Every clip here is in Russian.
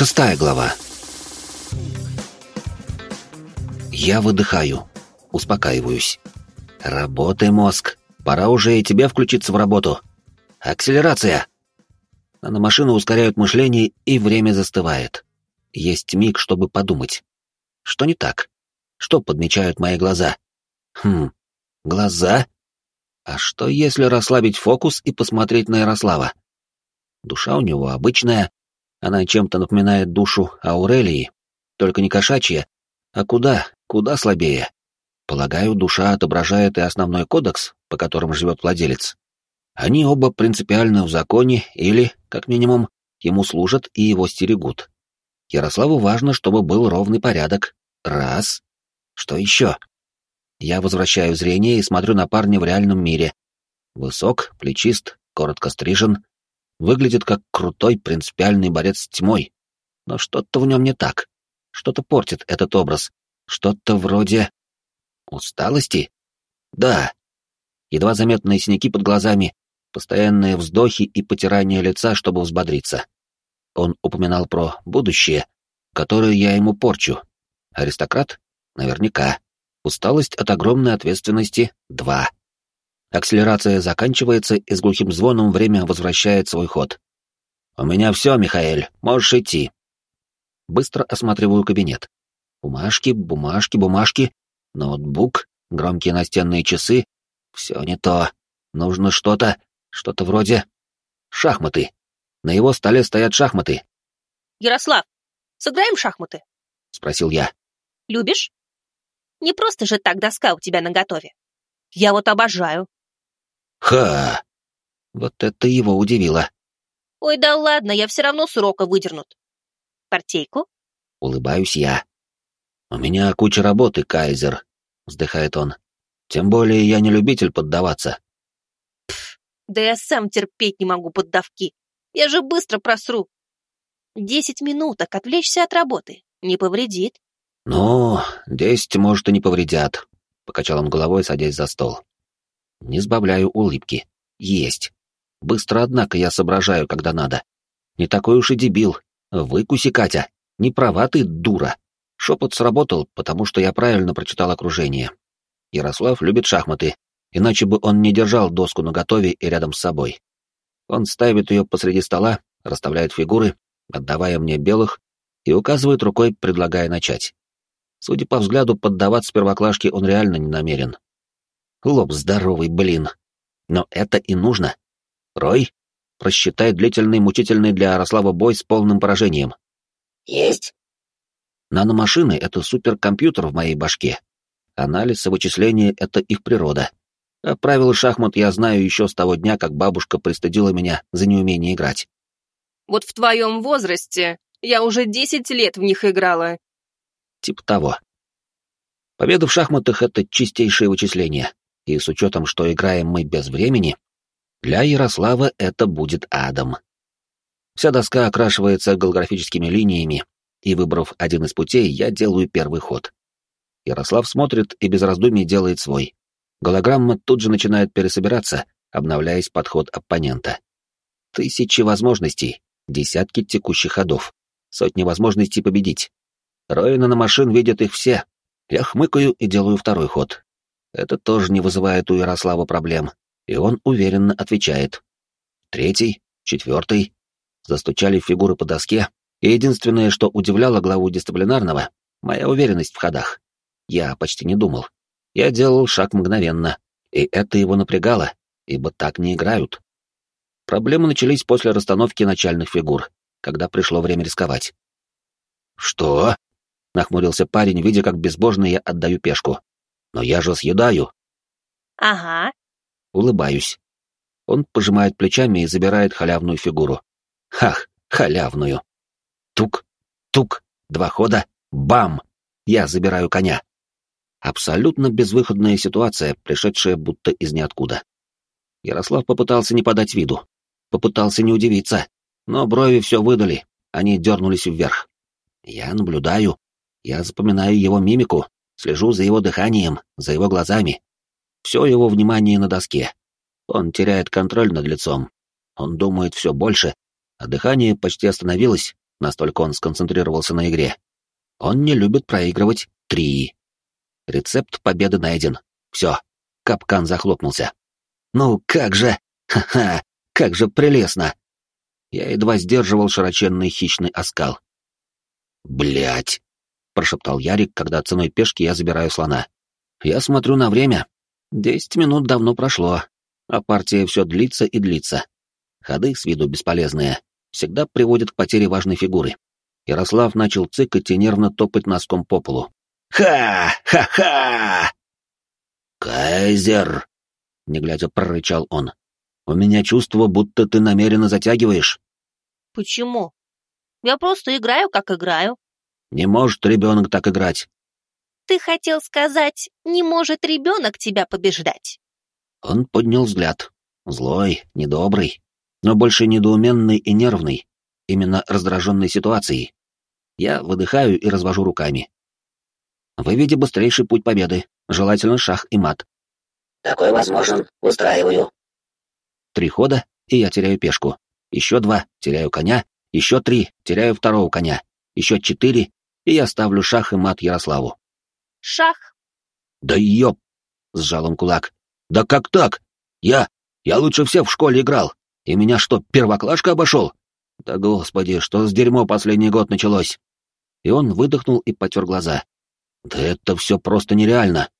Шестая глава. Я выдыхаю, успокаиваюсь. Работай, мозг. Пора уже и тебе включиться в работу. Акселерация. Наномашины ускоряют мышление, и время застывает. Есть миг, чтобы подумать. Что не так? Что подмечают мои глаза? Хм, глаза? А что, если расслабить фокус и посмотреть на Ярослава? Душа у него обычная, она чем-то напоминает душу Аурелии, только не кошачья, а куда, куда слабее. Полагаю, душа отображает и основной кодекс, по которому живет владелец. Они оба принципиально в законе или, как минимум, ему служат и его стерегут. Ярославу важно, чтобы был ровный порядок. Раз. Что еще? Я возвращаю зрение и смотрю на парня в реальном мире. Высок, плечист, коротко стрижен, выглядит как крутой принципиальный борец с тьмой. Но что-то в нем не так. Что-то портит этот образ. Что-то вроде... Усталости? Да. Едва заметные синяки под глазами, постоянные вздохи и потирание лица, чтобы взбодриться. Он упоминал про будущее, которое я ему порчу. Аристократ? Наверняка. Усталость от огромной ответственности — два. Акселерация заканчивается, и с глухим звоном время возвращает свой ход. «У меня все, Михаэль, можешь идти». Быстро осматриваю кабинет. Бумажки, бумажки, бумажки, ноутбук, громкие настенные часы. Все не то. Нужно что-то, что-то вроде... Шахматы. На его столе стоят шахматы. «Ярослав, сыграем шахматы?» — спросил я. «Любишь?» Не просто же так доска у тебя наготове. Я вот обожаю. Ха! Вот это его удивило. Ой, да ладно, я все равно с урока выдернут. Партейку? Улыбаюсь я. У меня куча работы, Кайзер, вздыхает он. Тем более я не любитель поддаваться. Пф, да я сам терпеть не могу поддавки. Я же быстро просру. Десять минуток отвлечься от работы не повредит. «Ну, десять, может, и не повредят», — покачал он головой, садясь за стол. Не сбавляю улыбки. Есть. Быстро, однако, я соображаю, когда надо. Не такой уж и дебил. Выкуси, Катя. Не права ты, дура. Шепот сработал, потому что я правильно прочитал окружение. Ярослав любит шахматы, иначе бы он не держал доску наготове и рядом с собой. Он ставит ее посреди стола, расставляет фигуры, отдавая мне белых, и указывает рукой, предлагая начать. Судя по взгляду, поддаваться первоклашке он реально не намерен. Лоб здоровый, блин. Но это и нужно. Рой, просчитай длительный, мучительный для Ярослава бой с полным поражением. Есть. Наномашины — это суперкомпьютер в моей башке. Анализ и вычисление — это их природа. А правила шахмат я знаю еще с того дня, как бабушка пристыдила меня за неумение играть. Вот в твоем возрасте я уже десять лет в них играла, Типа того. Победа в шахматах — это чистейшее вычисление, и с учетом, что играем мы без времени, для Ярослава это будет адом. Вся доска окрашивается голографическими линиями, и, выбрав один из путей, я делаю первый ход. Ярослав смотрит и без раздумий делает свой. Голограмма тут же начинает пересобираться, обновляясь под ход оппонента. Тысячи возможностей, десятки текущих ходов, сотни возможностей победить. Роина на машин видят их все. Я хмыкаю и делаю второй ход. Это тоже не вызывает у Ярослава проблем, и он уверенно отвечает. Третий, четвертый. Застучали фигуры по доске, и единственное, что удивляло главу дисциплинарного, моя уверенность в ходах. Я почти не думал. Я делал шаг мгновенно, и это его напрягало, ибо так не играют. Проблемы начались после расстановки начальных фигур, когда пришло время рисковать. «Что?» — нахмурился парень, видя, как безбожно я отдаю пешку. «Но я же съедаю». «Ага». Улыбаюсь. Он пожимает плечами и забирает халявную фигуру. Хах, халявную. Тук, тук, два хода, бам! Я забираю коня. Абсолютно безвыходная ситуация, пришедшая будто из ниоткуда. Ярослав попытался не подать виду, попытался не удивиться, но брови все выдали, они дернулись вверх. Я наблюдаю, я запоминаю его мимику, слежу за его дыханием, за его глазами. Все его внимание на доске. Он теряет контроль над лицом. Он думает все больше, а дыхание почти остановилось, настолько он сконцентрировался на игре. Он не любит проигрывать три. Рецепт победы найден. Все, капкан захлопнулся. Ну как же, ха-ха, как же прелестно! Я едва сдерживал широченный хищный оскал. Блять! Прошептал Ярик, когда ценой пешки я забираю слона. Я смотрю на время. Десять минут давно прошло, а партия все длится и длится. Ходы с виду бесполезные, всегда приводят к потере важной фигуры. Ярослав начал цыкать и нервно топать носком по полу. «Ха! Ха-ха!» «Кайзер!» — не глядя прорычал он. «У меня чувство, будто ты намеренно затягиваешь». «Почему? Я просто играю, как играю». «Не может ребенок так играть». «Ты хотел сказать, не может ребенок тебя побеждать?» Он поднял взгляд. Злой, недобрый, но больше недоуменный и нервный, именно раздраженной ситуацией. Я выдыхаю и развожу руками. Выведи быстрейший путь победы, желательно шах и мат. Такой возможен, устраиваю. Три хода, и я теряю пешку. Еще два, теряю коня. Еще три, теряю второго коня. Еще четыре, и я ставлю шах и мат Ярославу. Шах. Да ёп! Сжал он кулак. Да как так? Я... Я лучше всех в школе играл. И меня что, первоклашка обошел? Да господи, что с дерьмо последний год началось? И он выдохнул и потер глаза. Да это все просто нереально.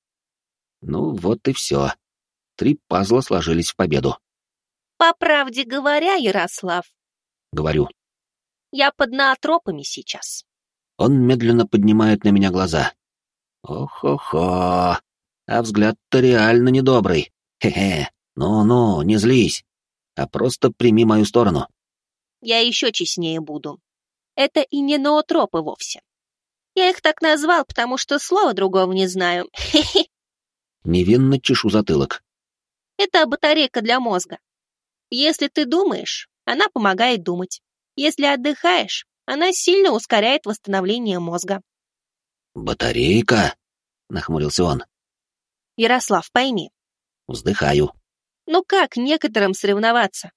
Ну вот и все. Три пазла сложились в победу. По правде говоря, Ярослав. Говорю. Я под наотропами сейчас. Он медленно поднимает на меня глаза. Ох-хо-хо. А взгляд-то реально недобрый. Хе-хе. Ну-ну, не злись а просто прими мою сторону. Я еще честнее буду. Это и не ноотропы вовсе. Я их так назвал, потому что слова другого не знаю. Хе-хе. Невинно чешу затылок. Это батарейка для мозга. Если ты думаешь, она помогает думать. Если отдыхаешь, она сильно ускоряет восстановление мозга. «Батарейка?» — нахмурился он. «Ярослав, пойми». Вздыхаю. Но как некоторым соревноваться?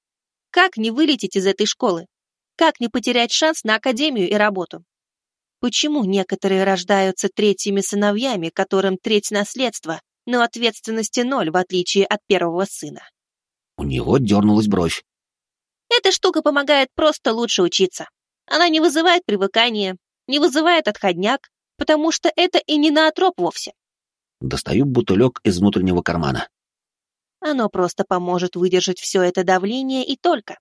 Как не вылететь из этой школы? Как не потерять шанс на академию и работу? Почему некоторые рождаются третьими сыновьями, которым треть наследства, но ответственности ноль, в отличие от первого сына? У него дернулась бровь. Эта штука помогает просто лучше учиться. Она не вызывает привыкания, не вызывает отходняк, потому что это и не наотроп вовсе. Достаю бутылек из внутреннего кармана. Оно просто поможет выдержать все это давление и только.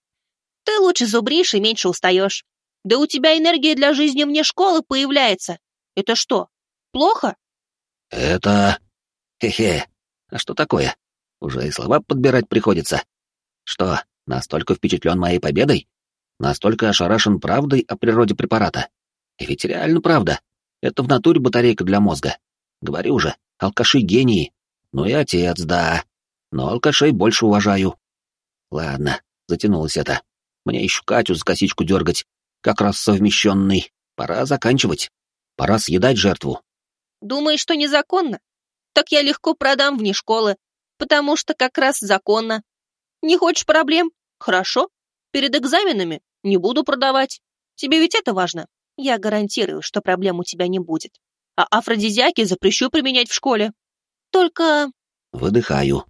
Ты лучше зубришь и меньше устаешь. Да у тебя энергия для жизни вне школы появляется. Это что, плохо? Это... Хе-хе. А что такое? Уже и слова подбирать приходится. Что, настолько впечатлен моей победой? Настолько ошарашен правдой о природе препарата? И ведь реально правда. Это в натуре батарейка для мозга. Говорю же, алкаши гении. Ну и отец, да но алкашей больше уважаю. Ладно, затянулось это. Мне еще Катю за косичку дергать, как раз совмещенный. Пора заканчивать. Пора съедать жертву. Думаешь, что незаконно? Так я легко продам вне школы, потому что как раз законно. Не хочешь проблем? Хорошо. Перед экзаменами не буду продавать. Тебе ведь это важно. Я гарантирую, что проблем у тебя не будет. А афродизиаки запрещу применять в школе. Только... Выдыхаю.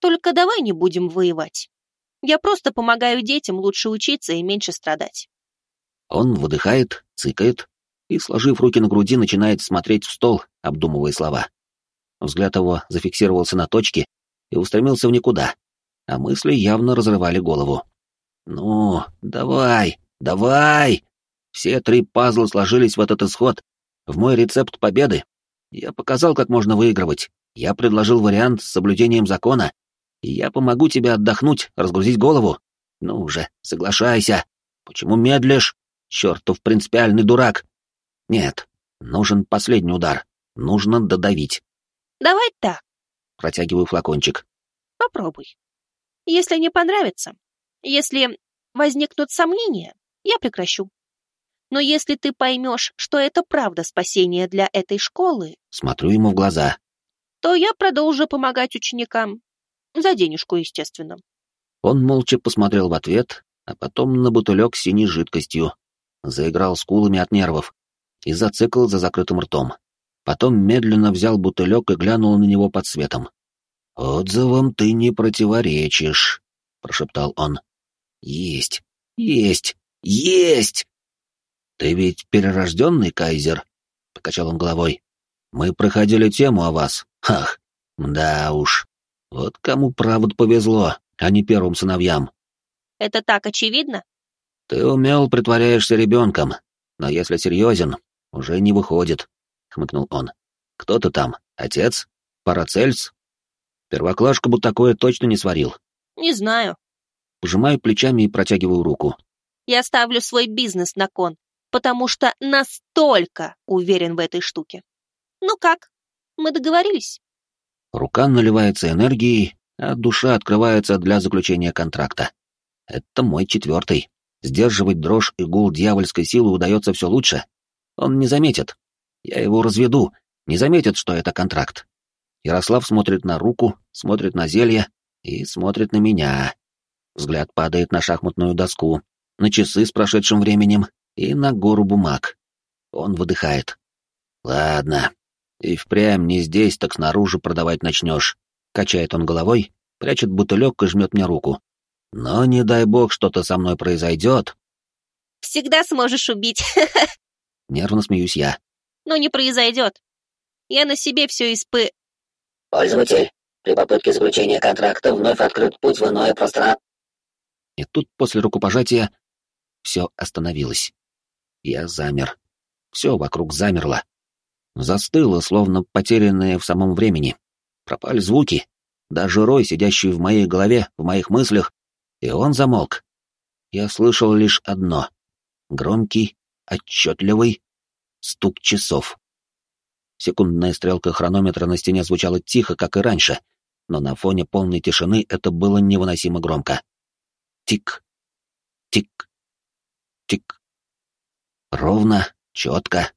Только давай не будем воевать. Я просто помогаю детям лучше учиться и меньше страдать. Он выдыхает, цыкает и, сложив руки на груди, начинает смотреть в стол, обдумывая слова. Взгляд его зафиксировался на точке и устремился в никуда, а мысли явно разрывали голову. «Ну, давай, давай!» Все три пазла сложились в этот исход, в мой рецепт победы. Я показал, как можно выигрывать. Я предложил вариант с соблюдением закона, я помогу тебе отдохнуть, разгрузить голову. Ну уже, соглашайся. Почему медлишь? Чертов принципиальный дурак. Нет, нужен последний удар. Нужно додавить. Давай так. Протягиваю флакончик. Попробуй. Если не понравится, если возникнут сомнения, я прекращу. Но если ты поймешь, что это правда спасение для этой школы... Смотрю ему в глаза. То я продолжу помогать ученикам. За денежку, естественно. Он молча посмотрел в ответ, а потом на бутылек с синей жидкостью. заиграл скулами от нервов и зацикл за закрытым ртом. Потом медленно взял бутылек и глянул на него под светом. «Отзывам ты не противоречишь», — прошептал он. «Есть, есть, есть!» «Ты ведь перерожденный кайзер?» — покачал он головой. «Мы проходили тему о вас. Ах, да уж. Вот кому правда повезло, а не первым сыновьям». Это так очевидно? «Ты умел притворяешься ребенком, но если серьезен, уже не выходит», — хмыкнул он. «Кто ты там? Отец? Парацельс? Первоклашка бы такое точно не сварил». Не знаю. Пожимаю плечами и протягиваю руку. Я ставлю свой бизнес на кон, потому что настолько уверен в этой штуке. Ну как, мы договорились? Рука наливается энергией, а душа открывается для заключения контракта. Это мой четвертый. Сдерживать дрожь и гул дьявольской силы удается все лучше. Он не заметит. Я его разведу, не заметит, что это контракт. Ярослав смотрит на руку, смотрит на зелье и смотрит на меня. Взгляд падает на шахматную доску, на часы с прошедшим временем и на гору бумаг. Он выдыхает. «Ладно, и впрямь не здесь, так снаружи продавать начнешь». Качает он головой, прячет бутылек и жмет мне руку. «Но не дай бог что-то со мной произойдет». Всегда сможешь убить. Нервно смеюсь я. Но не произойдет. Я на себе все испы... Пользователь, при попытке заключения контракта вновь открыт путь в иное пространство. И тут после рукопожатия все остановилось. Я замер. Все вокруг замерло. Застыло, словно потерянное в самом времени. Пропали звуки. Даже рой, сидящий в моей голове, в моих мыслях, и он замолк. Я слышал лишь одно — громкий, отчетливый стук часов. Секундная стрелка хронометра на стене звучала тихо, как и раньше, но на фоне полной тишины это было невыносимо громко. Тик, тик, тик. Ровно, четко.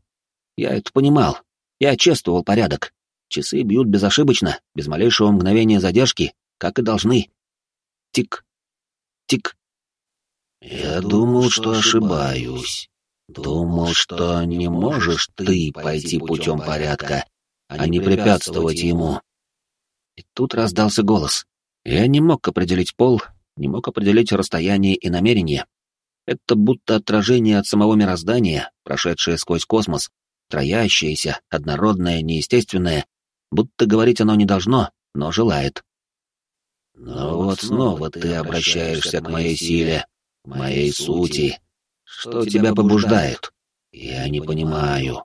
Я это понимал. Я чувствовал порядок. Часы бьют безошибочно, без малейшего мгновения задержки, как и должны. Тик, тик. Я думал, что ошибаюсь. Думал, что не можешь ты пойти путем порядка, а не препятствовать ему. И тут раздался голос. Я не мог определить пол, не мог определить расстояние и намерение. Это будто отражение от самого мироздания, прошедшее сквозь космос, троящееся, однородное, неестественное, будто говорить оно не должно, но желает. Но вот снова ты обращаешься к моей силе, к моей сути. Что тебя побуждает? Я не понимаю.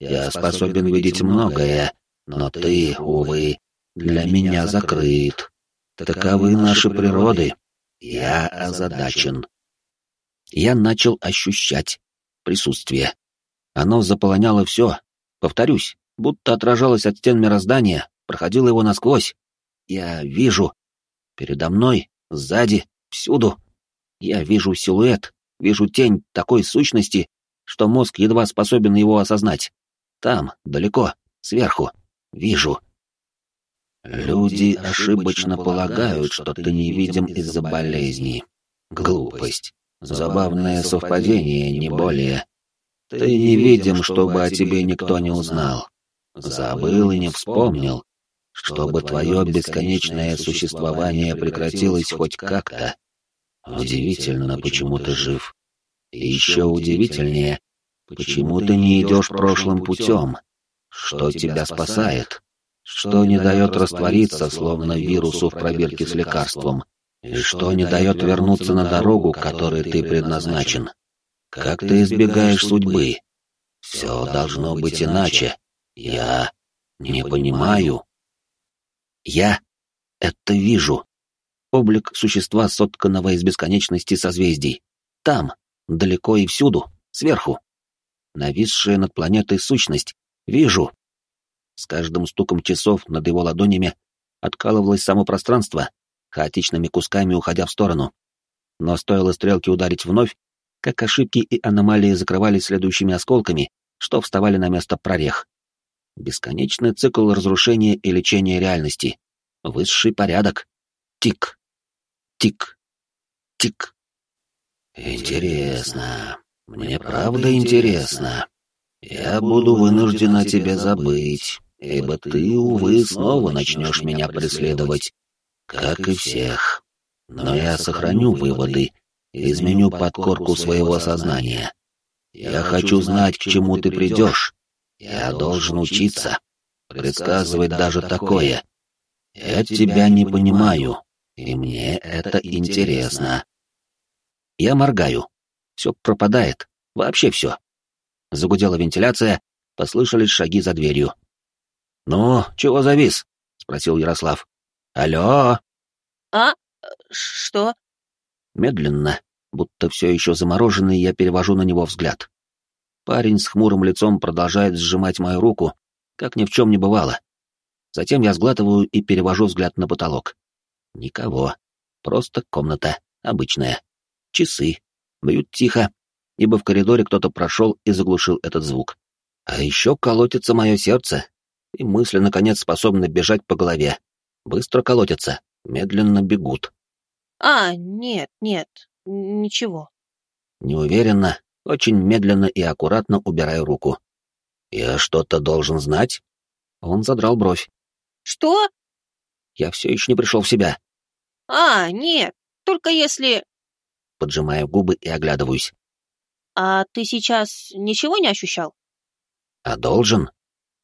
Я способен видеть многое, но ты, увы, для меня закрыт. Таковы наши природы. Я озадачен. Я начал ощущать присутствие. Оно заполоняло все. Повторюсь, будто отражалось от стен мироздания, проходило его насквозь. Я вижу. Передо мной, сзади, всюду. Я вижу силуэт, вижу тень такой сущности, что мозг едва способен его осознать. Там, далеко, сверху. Вижу. Люди ошибочно полагают, что ты невидим из-за болезни. Глупость. Забавное совпадение, не более. Ты невидим, чтобы о тебе никто не узнал. Забыл и не вспомнил, чтобы твое бесконечное существование прекратилось хоть как-то. Удивительно, почему ты жив. И еще удивительнее, почему ты не идешь прошлым путем. Что тебя спасает? Что не дает раствориться, словно вирусу в пробирке с лекарством? И что не дает вернуться на дорогу, которой ты предназначен? Как ты избегаешь судьбы? Все должно быть иначе. Я не понимаю. Я это вижу. Облик существа, сотканного из бесконечности созвездий. Там, далеко и всюду, сверху. Нависшая над планетой сущность. Вижу. С каждым стуком часов над его ладонями откалывалось само пространство, хаотичными кусками уходя в сторону. Но стоило стрелке ударить вновь, как ошибки и аномалии закрывались следующими осколками, что вставали на место прорех. Бесконечный цикл разрушения и лечения реальности. Высший порядок. Тик. Тик. Тик. Интересно. Мне правда интересно. Я буду вынужден о тебе забыть, ибо ты, увы, снова начнешь меня преследовать, как и всех. Но я сохраню выводы изменю подкорку своего сознания. Я хочу знать, к чему ты придешь. Я должен учиться, предсказывать даже такое. Я тебя не понимаю, и мне это интересно. Я моргаю. Все пропадает. Вообще все. Загудела вентиляция, послышались шаги за дверью. «Ну, чего завис?» — спросил Ярослав. «Алло?» «А? Что?» Медленно, будто все еще замороженный, я перевожу на него взгляд. Парень с хмурым лицом продолжает сжимать мою руку, как ни в чем не бывало. Затем я сглатываю и перевожу взгляд на потолок. Никого. Просто комната, обычная. Часы. Бьют тихо, ибо в коридоре кто-то прошел и заглушил этот звук. А еще колотится мое сердце, и мысли, наконец, способны бежать по голове. Быстро колотятся, медленно бегут. А, нет, нет, ничего. Неуверенно, очень медленно и аккуратно убираю руку. «Я что-то должен знать?» Он задрал бровь. «Что?» Я все еще не пришел в себя. «А, нет, только если...» Поджимаю губы и оглядываюсь. «А ты сейчас ничего не ощущал?» «А должен?»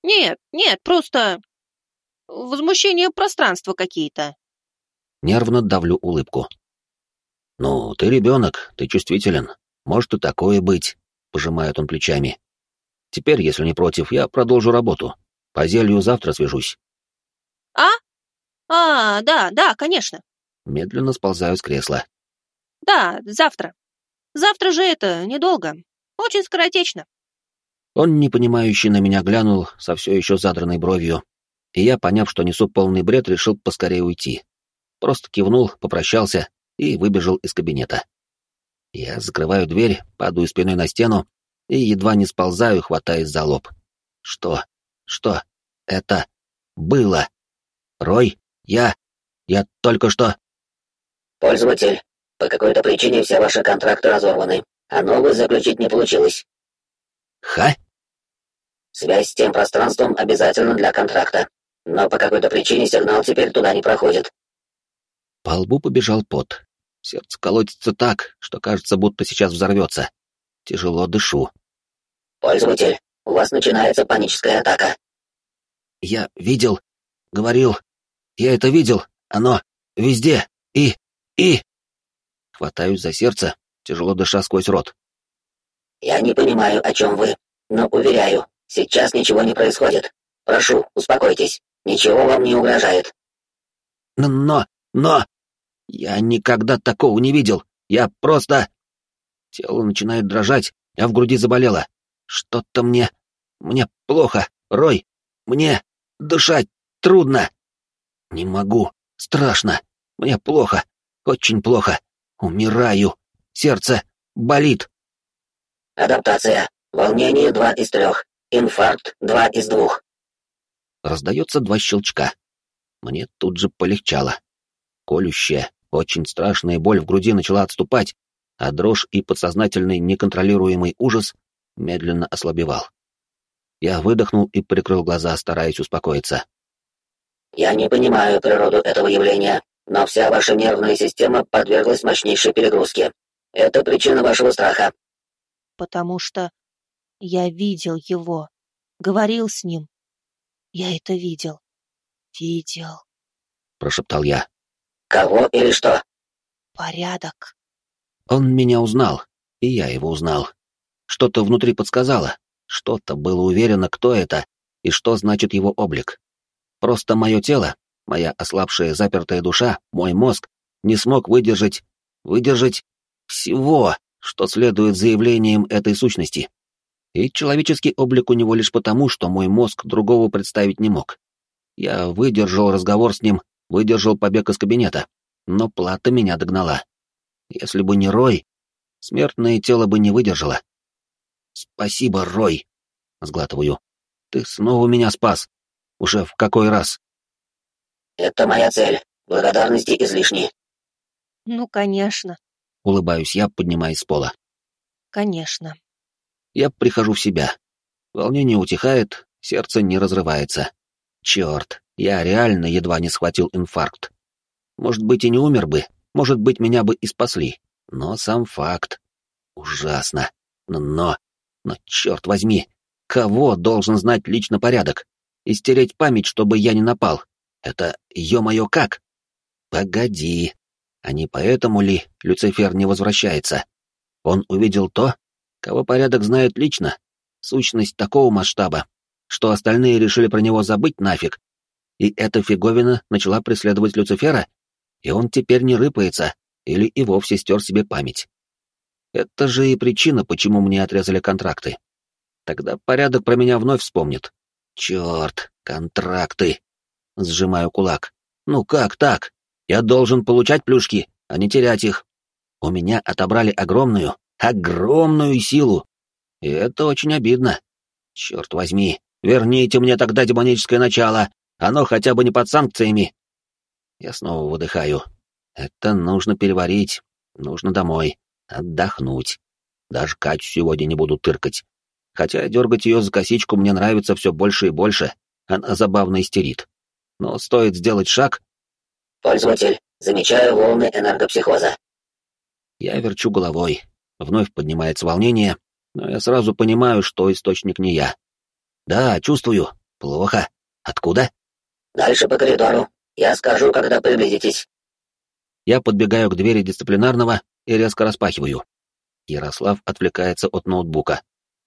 «Нет, нет, просто... возмущение пространства какие-то». Нервно давлю улыбку. «Ну, ты ребенок, ты чувствителен. Может и такое быть», — пожимает он плечами. «Теперь, если не против, я продолжу работу. По зелью завтра свяжусь». «А? А, да, да, конечно». Медленно сползаю с кресла. «Да, завтра. Завтра же это недолго. Очень скоротечно». Он, непонимающе на меня глянул со все еще задранной бровью, и я, поняв, что несу полный бред, решил поскорее уйти. Просто кивнул, попрощался и выбежал из кабинета. Я закрываю дверь, падаю спиной на стену и едва не сползаю, хватаясь за лоб. Что? Что? Это было? Рой? Я? Я только что... Пользователь, по какой-то причине все ваши контракты разорваны, а новый заключить не получилось. Ха? Связь с тем пространством обязательно для контракта, но по какой-то причине сигнал теперь туда не проходит. По лбу побежал пот. Сердце колотится так, что кажется, будто сейчас взорвется. Тяжело дышу. Пользователь, у вас начинается паническая атака. Я видел, говорил, я это видел, оно везде, и, и... Хватаюсь за сердце, тяжело дыша сквозь рот. Я не понимаю, о чем вы, но уверяю, сейчас ничего не происходит. Прошу, успокойтесь, ничего вам не угрожает. Но, но... Я никогда такого не видел. Я просто... Тело начинает дрожать, а в груди заболело. Что-то мне... Мне плохо, Рой. Мне дышать трудно. Не могу. Страшно. Мне плохо. Очень плохо. Умираю. Сердце болит. Адаптация. Волнение два из трех. Инфаркт два из двух. Раздается два щелчка. Мне тут же полегчало. Колющая, очень страшная боль в груди начала отступать, а дрожь и подсознательный неконтролируемый ужас медленно ослабевал. Я выдохнул и прикрыл глаза, стараясь успокоиться. «Я не понимаю природу этого явления, но вся ваша нервная система подверглась мощнейшей перегрузке. Это причина вашего страха». «Потому что я видел его, говорил с ним. Я это видел. Видел», — прошептал я. Кого или что? Порядок. Он меня узнал, и я его узнал. Что-то внутри подсказало, что-то было уверено, кто это и что значит его облик. Просто мое тело, моя ослабшая запертая душа, мой мозг не смог выдержать, выдержать всего, что следует заявлением этой сущности. И человеческий облик у него лишь потому, что мой мозг другого представить не мог. Я выдержал разговор с ним выдержал побег из кабинета, но плата меня догнала. Если бы не Рой, смертное тело бы не выдержало. «Спасибо, Рой!» — сглатываю. «Ты снова меня спас. Уже в какой раз?» «Это моя цель. Благодарности излишни». «Ну, конечно», — улыбаюсь я, поднимаясь с пола. «Конечно». Я прихожу в себя. Волнение утихает, сердце не разрывается. Черт, я реально едва не схватил инфаркт. Может быть, и не умер бы, может быть, меня бы и спасли. Но сам факт. Ужасно. Но, но, черт возьми, кого должен знать лично порядок? И стереть память, чтобы я не напал. Это, ё-моё, как? Погоди. А не поэтому ли Люцифер не возвращается? Он увидел то, кого порядок знает лично, сущность такого масштаба, что остальные решили про него забыть нафиг. И эта фиговина начала преследовать Люцифера, и он теперь не рыпается или и вовсе стер себе память. Это же и причина, почему мне отрезали контракты. Тогда порядок про меня вновь вспомнит. Черт, контракты. Сжимаю кулак. Ну как так? Я должен получать плюшки, а не терять их. У меня отобрали огромную, огромную силу. И это очень обидно. Черт возьми, верните мне тогда демоническое начало, оно хотя бы не под санкциями. Я снова выдыхаю. Это нужно переварить, нужно домой, отдохнуть. Даже Катю сегодня не буду тыркать. Хотя дергать ее за косичку мне нравится все больше и больше, она забавно истерит. Но стоит сделать шаг... «Пользователь, замечаю волны энергопсихоза». Я верчу головой. Вновь поднимается волнение, но я сразу понимаю, что источник не я. Да, чувствую. Плохо. Откуда? Дальше по коридору. Я скажу, когда приблизитесь. Я подбегаю к двери дисциплинарного и резко распахиваю. Ярослав отвлекается от ноутбука.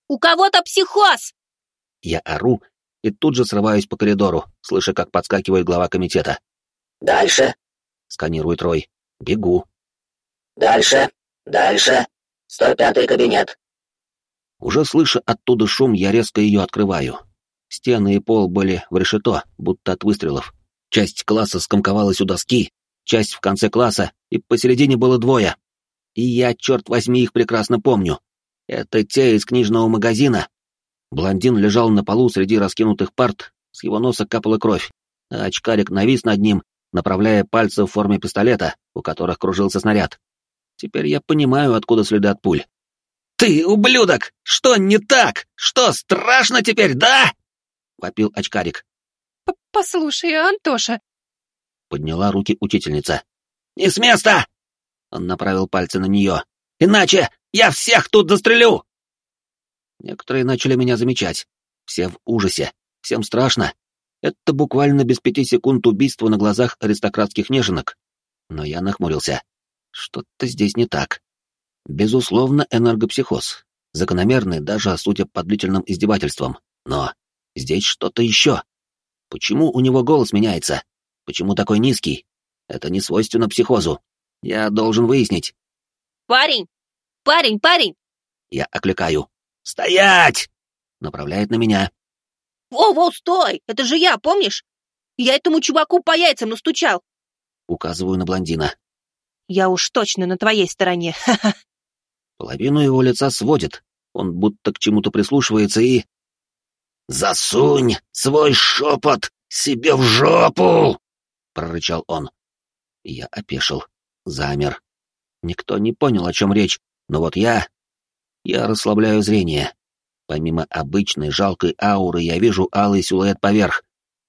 «У кого-то психоз!» Я ору и тут же срываюсь по коридору, слыша, как подскакивает глава комитета. «Дальше!» — сканирует Рой. «Бегу». «Дальше! Дальше! 105-й кабинет!» Уже слыша оттуда шум, я резко ее открываю. Стены и пол были в решето, будто от выстрелов. Часть класса скомковалась у доски, часть в конце класса, и посередине было двое. И я, черт возьми, их прекрасно помню. Это те из книжного магазина. Блондин лежал на полу среди раскинутых парт, с его носа капала кровь, а очкарик навис над ним, направляя пальцы в форме пистолета, у которых кружился снаряд. Теперь я понимаю, откуда следы от пуль. «Ты, ублюдок! Что не так? Что, страшно теперь, да?» — вопил очкарик. «Послушай, Антоша...» — подняла руки учительница. «Не с места!» — он направил пальцы на нее. «Иначе я всех тут застрелю!» Некоторые начали меня замечать. Все в ужасе. Всем страшно. Это буквально без пяти секунд убийства на глазах аристократских неженок. Но я нахмурился. Что-то здесь не так. Безусловно, энергопсихоз. Закономерный даже, судя по длительным издевательствам. Но здесь что-то еще. Почему у него голос меняется? Почему такой низкий? Это не свойственно психозу. Я должен выяснить. «Парень! Парень, парень!» Я окликаю. «Стоять!» Направляет на меня. «Воу-воу, стой! Это же я, помнишь? Я этому чуваку по яйцам настучал!» Указываю на блондина. «Я уж точно на твоей стороне, ха-ха!» Половину его лица сводит. Он будто к чему-то прислушивается и... «Засунь свой шепот себе в жопу!» — прорычал он. Я опешил, замер. Никто не понял, о чем речь, но вот я... Я расслабляю зрение. Помимо обычной жалкой ауры я вижу алый силуэт поверх.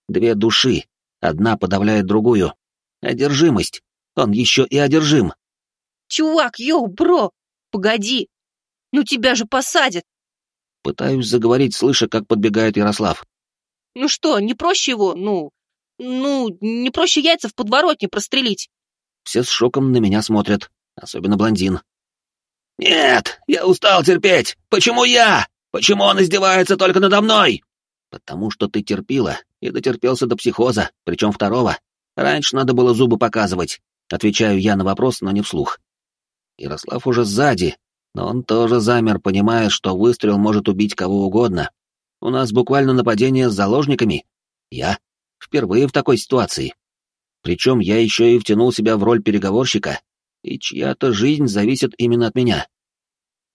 Две души, одна подавляет другую. Одержимость. Он еще и одержим. «Чувак, йоу, бро, погоди! Ну тебя же посадят!» Пытаюсь заговорить, слыша, как подбегает Ярослав. «Ну что, не проще его, ну... Ну, не проще яйца в подворотне прострелить?» Все с шоком на меня смотрят, особенно блондин. «Нет, я устал терпеть! Почему я? Почему он издевается только надо мной?» «Потому что ты терпила и дотерпелся до психоза, причем второго. Раньше надо было зубы показывать», — отвечаю я на вопрос, но не вслух. Ярослав уже сзади, но он тоже замер, понимая, что выстрел может убить кого угодно. У нас буквально нападение с заложниками. Я впервые в такой ситуации. Причем я еще и втянул себя в роль переговорщика, и чья-то жизнь зависит именно от меня.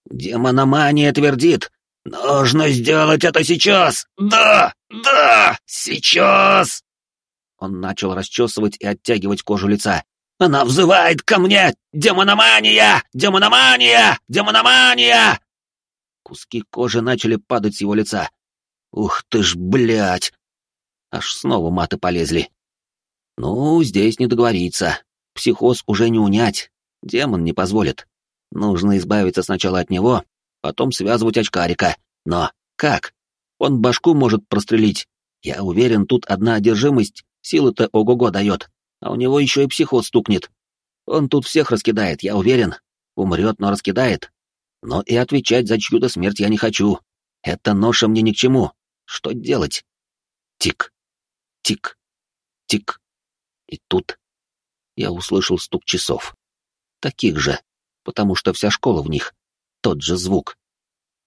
Демономания твердит, нужно сделать это сейчас! Да, да, сейчас! Он начал расчесывать и оттягивать кожу лица. Она взывает ко мне! Демономания! Демономания! Демономания! Куски кожи начали падать с его лица. Ух ты ж, блядь! Аж снова маты полезли. Ну, здесь не договориться. Психоз уже не унять. Демон не позволит. Нужно избавиться сначала от него, потом связывать очкарика. Но как? Он башку может прострелить. Я уверен, тут одна одержимость силы-то ого-го дает, а у него еще и психоз стукнет. Он тут всех раскидает, я уверен. Умрет, но раскидает. Но и отвечать за чью-то смерть я не хочу. Это ноша мне ни к чему. Что делать? Тик, тик, тик. И тут я услышал стук часов. Таких же, потому что вся школа в них. Тот же звук.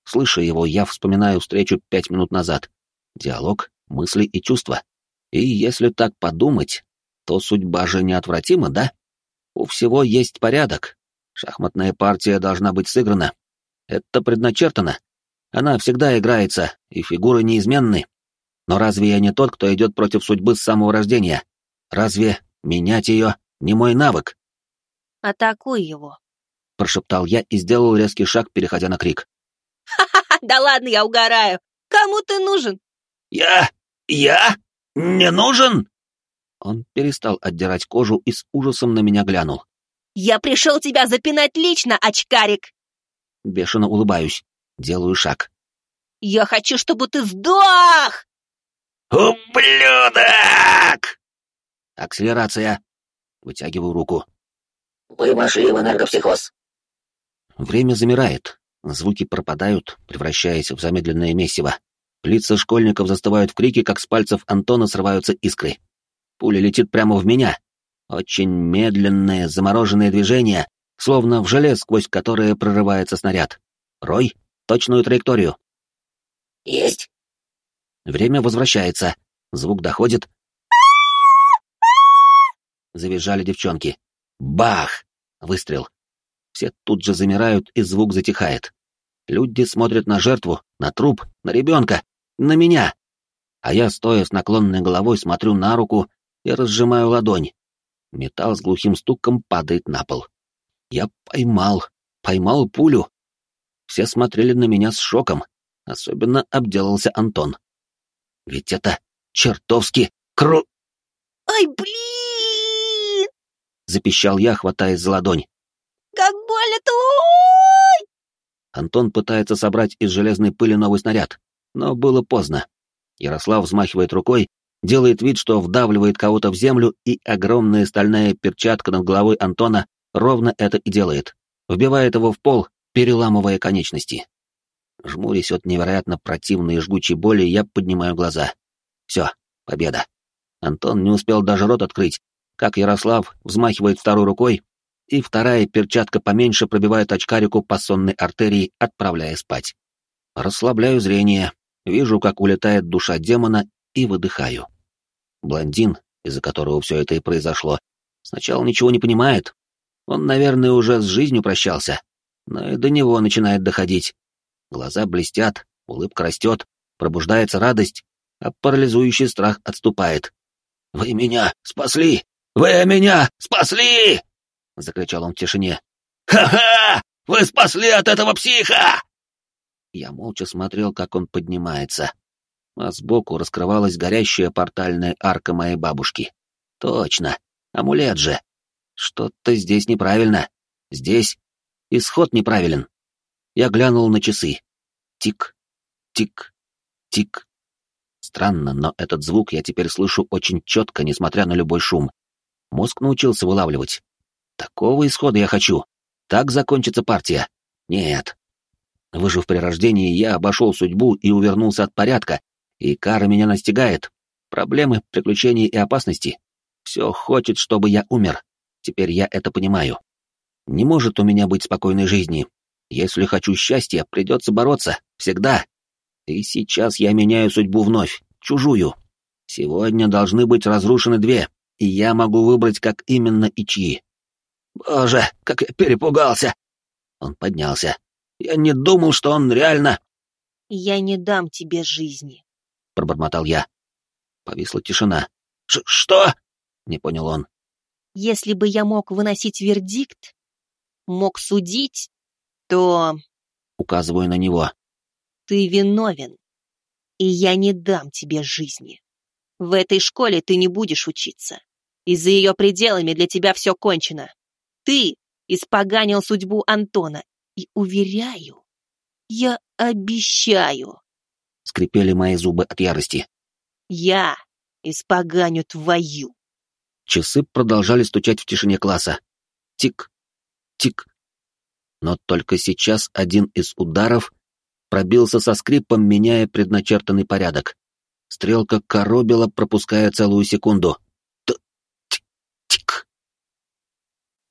Слыша его, я вспоминаю встречу пять минут назад. Диалог, мысли и чувства. И если так подумать, то судьба же неотвратима, да? У всего есть порядок. Шахматная партия должна быть сыграна. Это предначертано. Она всегда играется, и фигуры неизменны. Но разве я не тот, кто идет против судьбы с самого рождения? Разве менять ее не мой навык? «Атакуй его», — прошептал я и сделал резкий шаг, переходя на крик. «Ха-ха-ха, да ладно, я угораю. Кому ты нужен?» «Я? Я? Не нужен?» Он перестал отдирать кожу и с ужасом на меня глянул. «Я пришел тебя запинать лично, очкарик!» Бешено улыбаюсь, делаю шаг. «Я хочу, чтобы ты сдох!» «Ублюдок!» «Акселерация!» Вытягиваю руку. Вы вошли в энергопсихоз. Время замирает, звуки пропадают, превращаясь в замедленное месиво. Лица школьников застывают в крике, как с пальцев Антона срываются искры. Пуля летит прямо в меня. Очень медленное, замороженное движение, словно в желез, сквозь которое прорывается снаряд. Рой, точную траекторию. Есть. Время возвращается. Звук доходит. Завизжали девчонки. Бах! Выстрел. Все тут же замирают, и звук затихает. Люди смотрят на жертву, на труп, на ребенка, на меня. А я, стоя с наклонной головой, смотрю на руку и разжимаю ладонь. Металл с глухим стуком падает на пол. Я поймал, поймал пулю. Все смотрели на меня с шоком, особенно обделался Антон. Ведь это чертовски кру... «Ай, блин!» — запищал я, хватаясь за ладонь. «Как больно-то! Ой!» Антон пытается собрать из железной пыли новый снаряд, но было поздно. Ярослав взмахивает рукой, делает вид, что вдавливает кого-то в землю, и огромная стальная перчатка над головой Антона ровно это и делает. Вбивает его в пол, переламывая конечности. Жмурясь от невероятно противной и жгучей боли, я поднимаю глаза. Все, победа. Антон не успел даже рот открыть, как Ярослав взмахивает второй рукой, и вторая перчатка поменьше пробивает очкарику по сонной артерии, отправляя спать. Расслабляю зрение, вижу, как улетает душа демона, и выдыхаю. Блондин, из-за которого все это и произошло, сначала ничего не понимает. Он, наверное, уже с жизнью прощался, но и до него начинает доходить. Глаза блестят, улыбка растет, пробуждается радость, а парализующий страх отступает. «Вы меня спасли! Вы меня спасли!» — закричал он в тишине. «Ха-ха! Вы спасли от этого психа!» Я молча смотрел, как он поднимается, а сбоку раскрывалась горящая портальная арка моей бабушки. Точно, амулет же. Что-то здесь неправильно. Здесь исход неправилен. Я глянул на часы. Тик, тик, тик. Странно, но этот звук я теперь слышу очень четко, несмотря на любой шум. Мозг научился вылавливать. Такого исхода я хочу. Так закончится партия. Нет. Выжив при рождении, я обошел судьбу и увернулся от порядка, и кара меня настигает. Проблемы, приключения и опасности. Все хочет, чтобы я умер. Теперь я это понимаю. Не может у меня быть спокойной жизни. Если хочу счастья, придется бороться. Всегда. И сейчас я меняю судьбу вновь. Чужую. Сегодня должны быть разрушены две, и я могу выбрать, как именно и чьи. Боже, как я перепугался! Он поднялся. Я не думал, что он реально... Я не дам тебе жизни пробормотал я. Повисла тишина. Ш «Что?» — не понял он. «Если бы я мог выносить вердикт, мог судить, то...» Указываю на него. Ты виновен, и я не дам тебе жизни. В этой школе ты не будешь учиться, и за ее пределами для тебя все кончено. Ты испоганил судьбу Антона, и, уверяю, я обещаю, скрипели мои зубы от ярости. Я испоганю твою. Часы продолжали стучать в тишине класса. Тик, тик. Но только сейчас один из ударов пробился со скрипом, меняя предначертанный порядок. Стрелка коробила, пропуская целую секунду. Т-тик-тик.